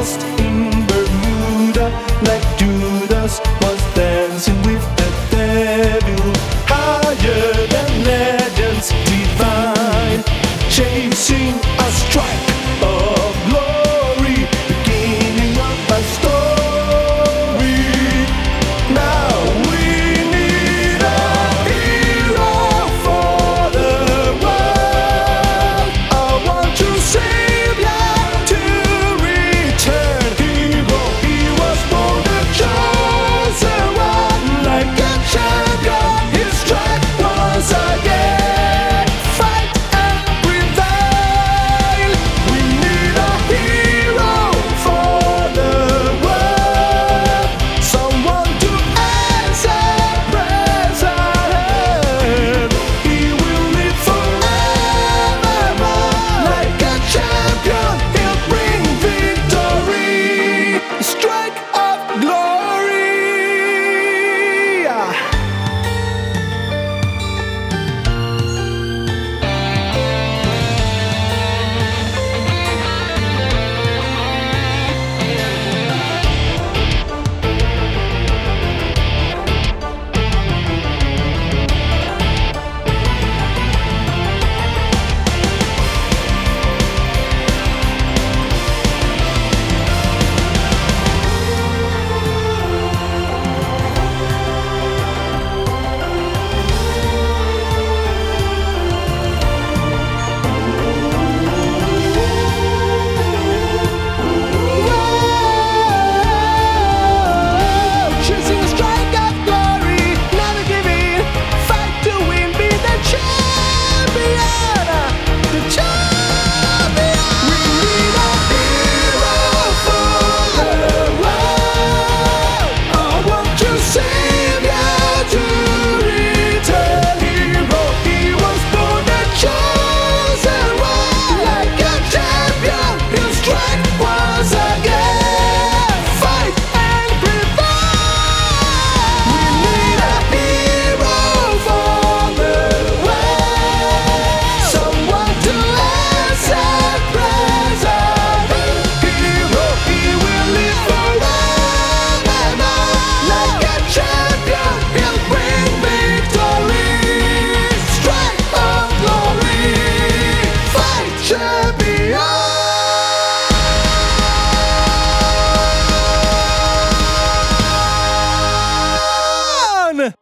Lost in Bermuda, like Judas happy.